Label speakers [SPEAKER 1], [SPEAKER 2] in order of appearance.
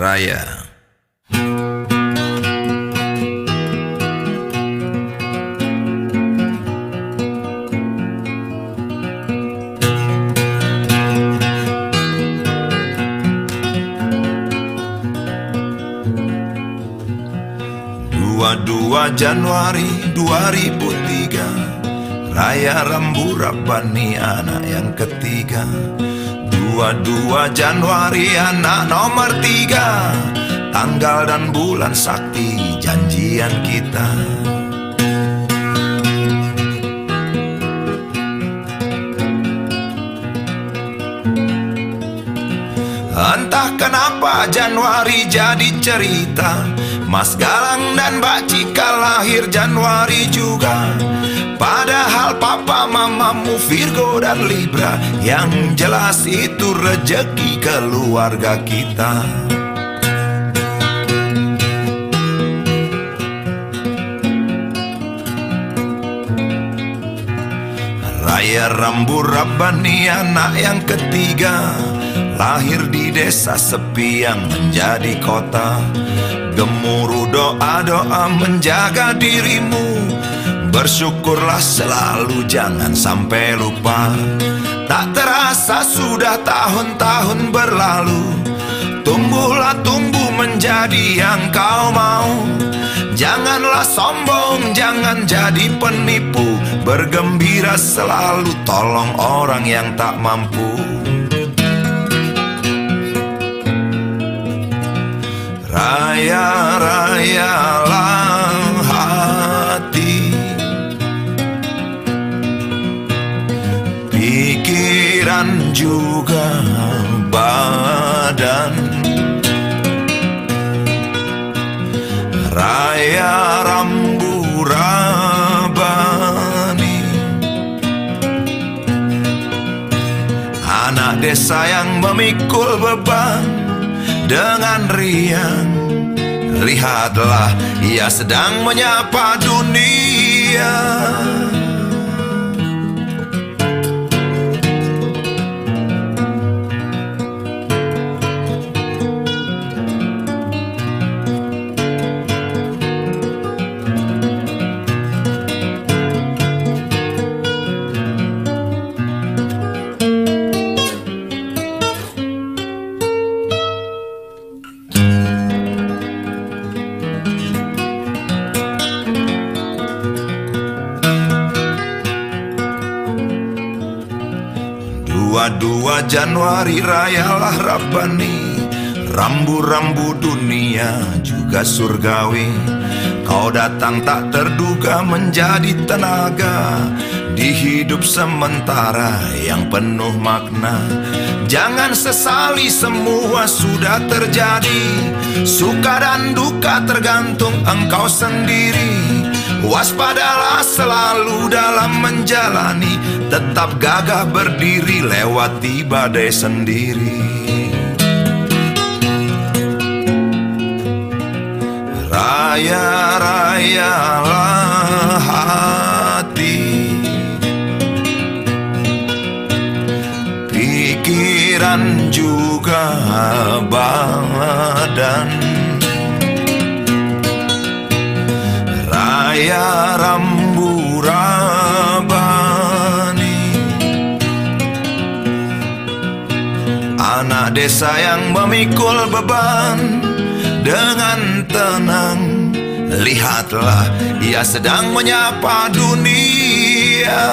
[SPEAKER 1] Raya. Dua-dua Januari 2003 Raya Rambu Rabbani anak yang ketiga Dua-dua Januari anak nomor tiga. Tanggal dan bulan sakti janjian kita. Entah kenapa Januari jadi cerita. Mas Galang dan Mbak Cika lahir Januari juga Padahal papa mamamu Virgo dan Libra Yang jelas itu rejeki keluarga kita. Raya Rambu Rabbani anak yang ketiga Lahir di desa sepi yang menjadi kota. Gemuruh doa-doa menjaga dirimu Bersyukurlah selalu jangan sampai lupa. Tak terasa sudah tahun-tahun berlalu. Tumbuhlah tumbuh menjadi yang kau mau. Janganlah sombong, jangan jadi penipu. Bergembira selalu tolong orang yang tak mampu. Raya-rayalah juga badan. Raya Rambu Rabani. Anak desa yang memikul beban dengan riang. Lihatlah ia sedang menyapa dunia Dua-dua Januari rayalah Rabbani. Rambu-rambu dunia juga surgawi. Kau datang tak terduga menjadi tenaga Di hidup sementara yang penuh makna. Jangan sesali semua sudah terjadi. Suka dan duka tergantung engkau sendiri Waspadalah selalu dalam menjalani Tetap gagah berdiri lewati badai sendiri. Raya-rayalah hati. Pikiran juga badan Raya Rambu Rabani. Anak desa yang memikul beban Dengan tenang. Lihatlah ia sedang menyapa dunia